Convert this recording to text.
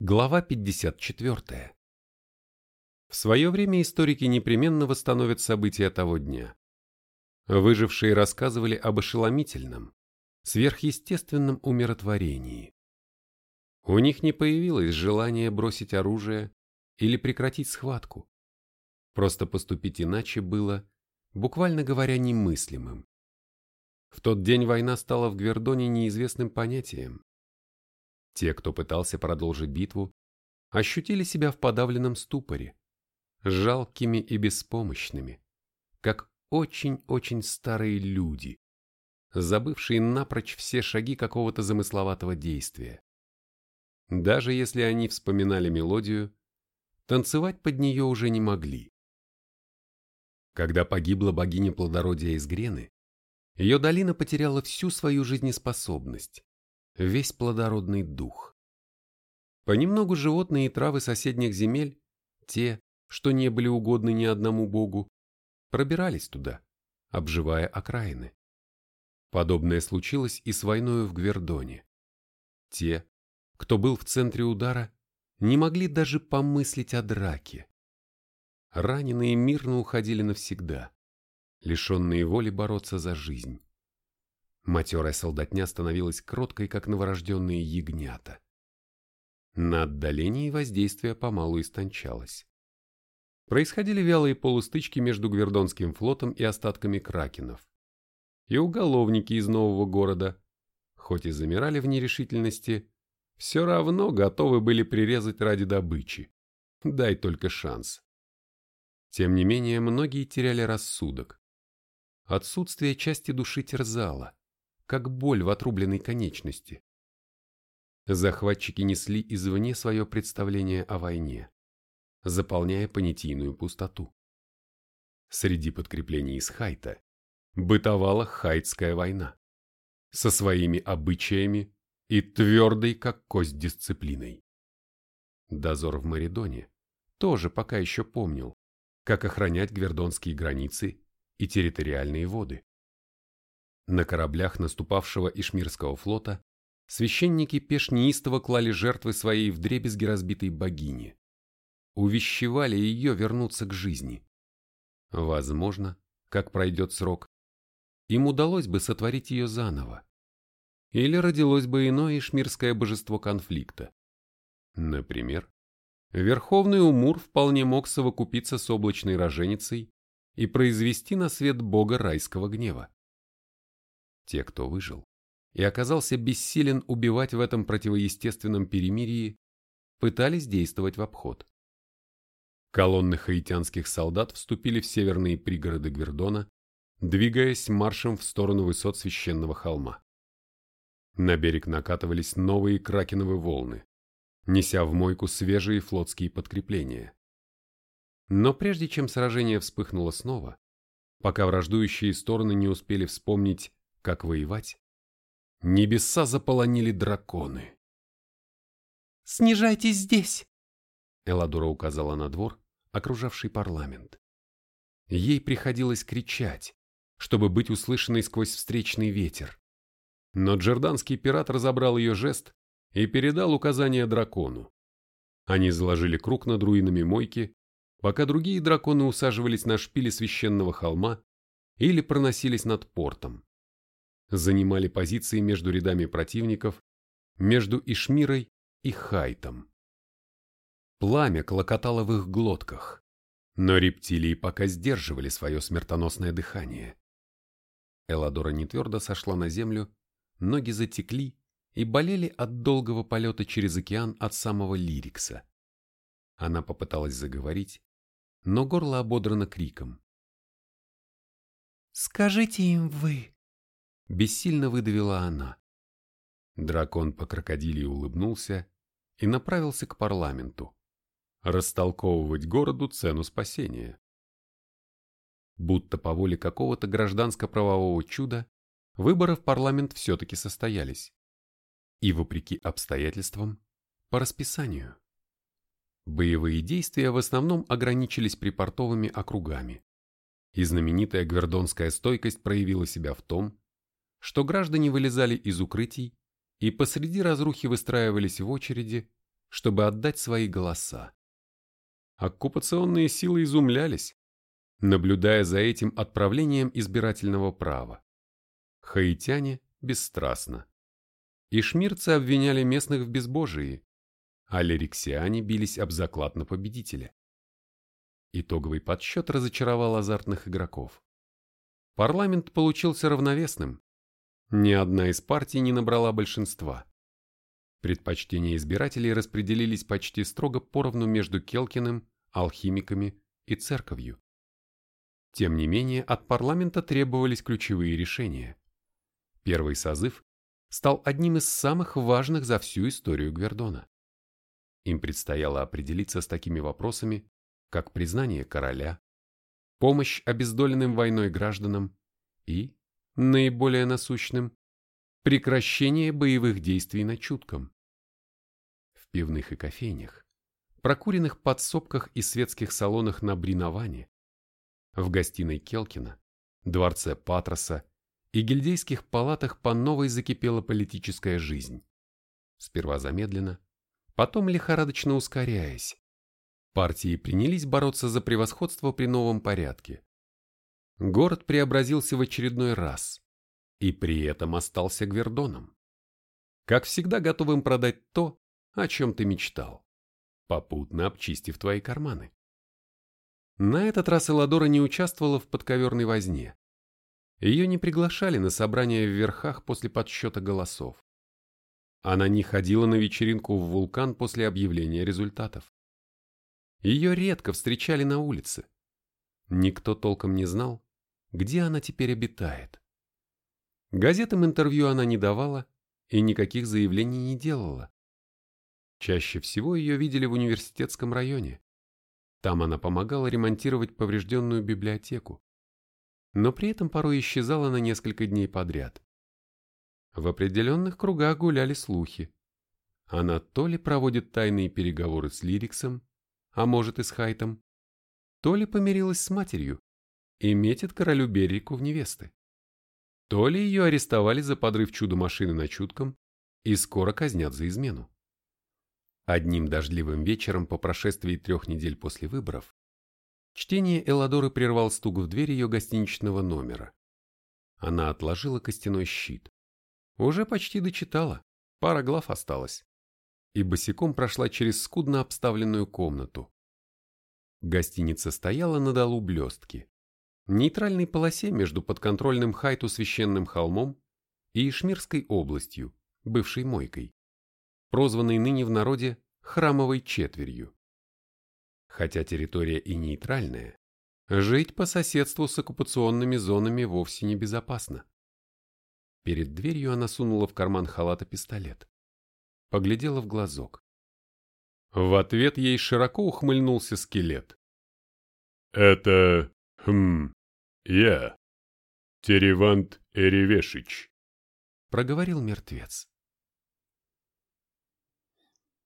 Глава 54. В свое время историки непременно восстановят события того дня. Выжившие рассказывали об ошеломительном, сверхъестественном умиротворении. У них не появилось желания бросить оружие или прекратить схватку. Просто поступить иначе было, буквально говоря, немыслимым. В тот день война стала в Гвердоне неизвестным понятием. Те, кто пытался продолжить битву, ощутили себя в подавленном ступоре, жалкими и беспомощными, как очень-очень старые люди, забывшие напрочь все шаги какого-то замысловатого действия. Даже если они вспоминали мелодию, танцевать под нее уже не могли. Когда погибла богиня плодородия из Грены, ее долина потеряла всю свою жизнеспособность весь плодородный дух. Понемногу животные и травы соседних земель, те, что не были угодны ни одному богу, пробирались туда, обживая окраины. Подобное случилось и с войною в Гвердоне. Те, кто был в центре удара, не могли даже помыслить о драке. Раненые мирно уходили навсегда, лишенные воли бороться за жизнь. Матерая солдатня становилась кроткой, как новорожденные ягнята. На отдалении воздействие помалу истончалось. Происходили вялые полустычки между Гвердонским флотом и остатками кракенов. И уголовники из нового города, хоть и замирали в нерешительности, все равно готовы были прирезать ради добычи. Дай только шанс. Тем не менее, многие теряли рассудок. Отсутствие части души терзало как боль в отрубленной конечности. Захватчики несли извне свое представление о войне, заполняя понятийную пустоту. Среди подкреплений из Хайта бытовала Хайтская война со своими обычаями и твердой, как кость, дисциплиной. Дозор в Маридоне тоже пока еще помнил, как охранять гвердонские границы и территориальные воды. На кораблях наступавшего Ишмирского флота священники пеш неистово клали жертвы своей вдребезги разбитой богини. Увещевали ее вернуться к жизни. Возможно, как пройдет срок, им удалось бы сотворить ее заново. Или родилось бы иное ишмирское божество конфликта. Например, Верховный Умур вполне мог совокупиться с облачной роженицей и произвести на свет бога райского гнева. Те, кто выжил, и оказался бессилен убивать в этом противоестественном перемирии, пытались действовать в обход. Колонны хаитянских солдат вступили в северные пригороды Гвердона, двигаясь маршем в сторону высот священного холма. На берег накатывались новые кракеновые волны, неся в мойку свежие флотские подкрепления. Но прежде чем сражение вспыхнуло снова, пока враждующие стороны не успели вспомнить, как воевать, небеса заполонили драконы. «Снижайтесь здесь!» Эладора указала на двор, окружавший парламент. Ей приходилось кричать, чтобы быть услышанной сквозь встречный ветер. Но джорданский пират разобрал ее жест и передал указание дракону. Они заложили круг над руинами мойки, пока другие драконы усаживались на шпили священного холма или проносились над портом занимали позиции между рядами противников, между Ишмирой и Хайтом. Пламя клокотало в их глотках, но рептилии пока сдерживали свое смертоносное дыхание. Эладора не твердо сошла на землю, ноги затекли и болели от долгого полета через океан от самого Лирикса. Она попыталась заговорить, но горло ободрано криком. «Скажите им вы, Бессильно выдавила она. Дракон по крокодилии улыбнулся и направился к парламенту. Растолковывать городу цену спасения. Будто по воле какого-то гражданско-правового чуда, выборы в парламент все-таки состоялись. И вопреки обстоятельствам, по расписанию. Боевые действия в основном ограничились припортовыми округами. И знаменитая гвердонская стойкость проявила себя в том, что граждане вылезали из укрытий и посреди разрухи выстраивались в очереди, чтобы отдать свои голоса. Оккупационные силы изумлялись, наблюдая за этим отправлением избирательного права. Хаитяне бесстрастно. Ишмирцы обвиняли местных в безбожии, а лириксиане бились об заклад на победителя. Итоговый подсчет разочаровал азартных игроков. Парламент получился равновесным. Ни одна из партий не набрала большинства. Предпочтения избирателей распределились почти строго поровну между Келкиным, алхимиками и церковью. Тем не менее, от парламента требовались ключевые решения. Первый созыв стал одним из самых важных за всю историю Гвердона. Им предстояло определиться с такими вопросами, как признание короля, помощь обездоленным войной гражданам и, наиболее насущным, прекращение боевых действий на Чутком. В пивных и кофейнях, прокуренных подсобках и светских салонах на Бриноване, в гостиной Келкина, дворце Патроса и гильдейских палатах по новой закипела политическая жизнь. Сперва замедленно, потом лихорадочно ускоряясь. Партии принялись бороться за превосходство при новом порядке. Город преобразился в очередной раз, и при этом остался Гвердоном. Как всегда готовым продать то, о чем ты мечтал, попутно обчистив твои карманы. На этот раз Эладора не участвовала в подковерной возне. Ее не приглашали на собрания в верхах после подсчета голосов. Она не ходила на вечеринку в вулкан после объявления результатов. Ее редко встречали на улице. Никто толком не знал, где она теперь обитает. Газетам интервью она не давала и никаких заявлений не делала. Чаще всего ее видели в университетском районе. Там она помогала ремонтировать поврежденную библиотеку, но при этом порой исчезала на несколько дней подряд. В определенных кругах гуляли слухи. Она то ли проводит тайные переговоры с Лириксом, а может и с Хайтом, то ли помирилась с матерью и метит королю Беррику в невесты. То ли ее арестовали за подрыв чудо-машины на чутком и скоро казнят за измену. Одним дождливым вечером по прошествии трех недель после выборов чтение Эладоры прервал стук в дверь ее гостиничного номера. Она отложила костяной щит. Уже почти дочитала, пара глав осталось. И босиком прошла через скудно обставленную комнату. Гостиница стояла на долу блестки, нейтральной полосе между подконтрольным Хайту священным холмом и Ишмирской областью, бывшей Мойкой прозванный ныне в народе храмовой четверью. Хотя территория и нейтральная, жить по соседству с оккупационными зонами вовсе не безопасно. Перед дверью она сунула в карман халата пистолет. Поглядела в глазок. В ответ ей широко ухмыльнулся скелет. «Это... хм... я. Теревант Эревешич», — проговорил мертвец.